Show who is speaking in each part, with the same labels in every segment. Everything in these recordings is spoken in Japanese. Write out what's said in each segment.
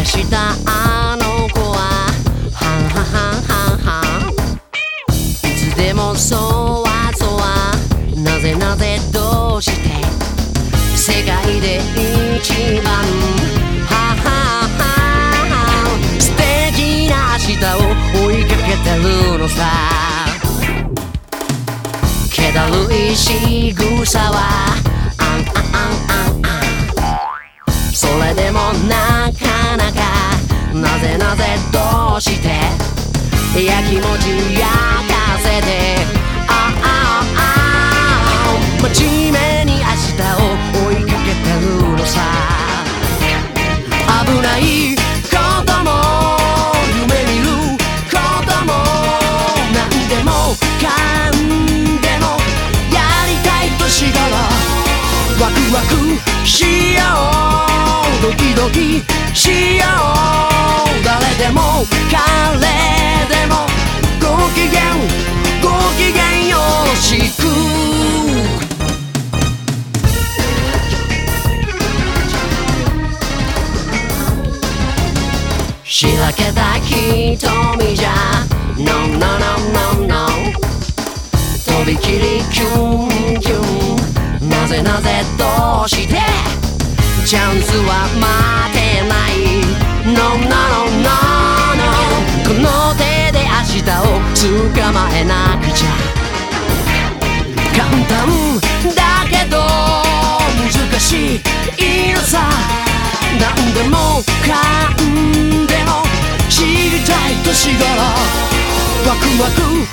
Speaker 1: したあの子ははんはんはんはんはんいつでもそわそわなぜなぜどうして世界で一番ははは素敵な明日を追いかけてるのさ気だるい仕草はあんあんあんあんあんそれでもなやきもち焼かせてああああ。真面目に明日を追いかけてるのさ。危ないことも夢見ることも何でもかんでもやりたい年頃ワクワクしよう。ドキドキしよう。しらけた瞳じゃ No no no no no とびきりキュンキュンなぜなぜどうしてチャンスは待てない No no no no no この手で明日を捕まえなくちゃ簡単だけど難しいのさ何でもかんワクワク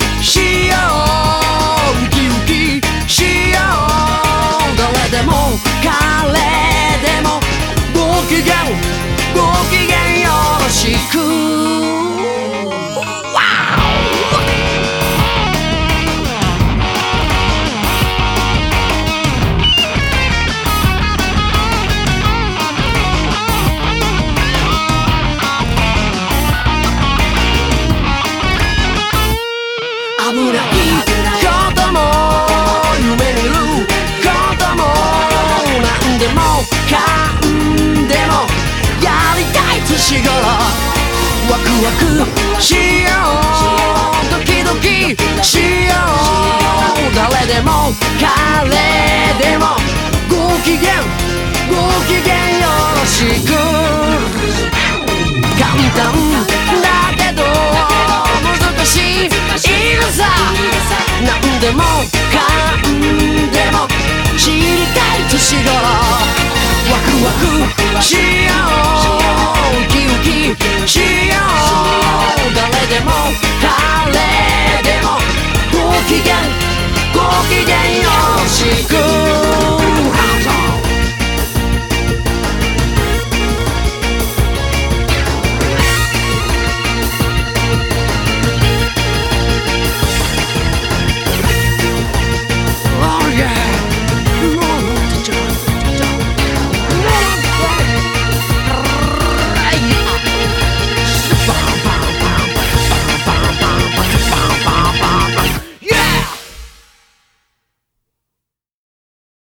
Speaker 1: クワクしようドキドキしよう。誰でも彼でもご機嫌ご機嫌よろしく。簡単だけど難しい。のさ何でもかんでも。知りたい年頃。ワクワクしよう。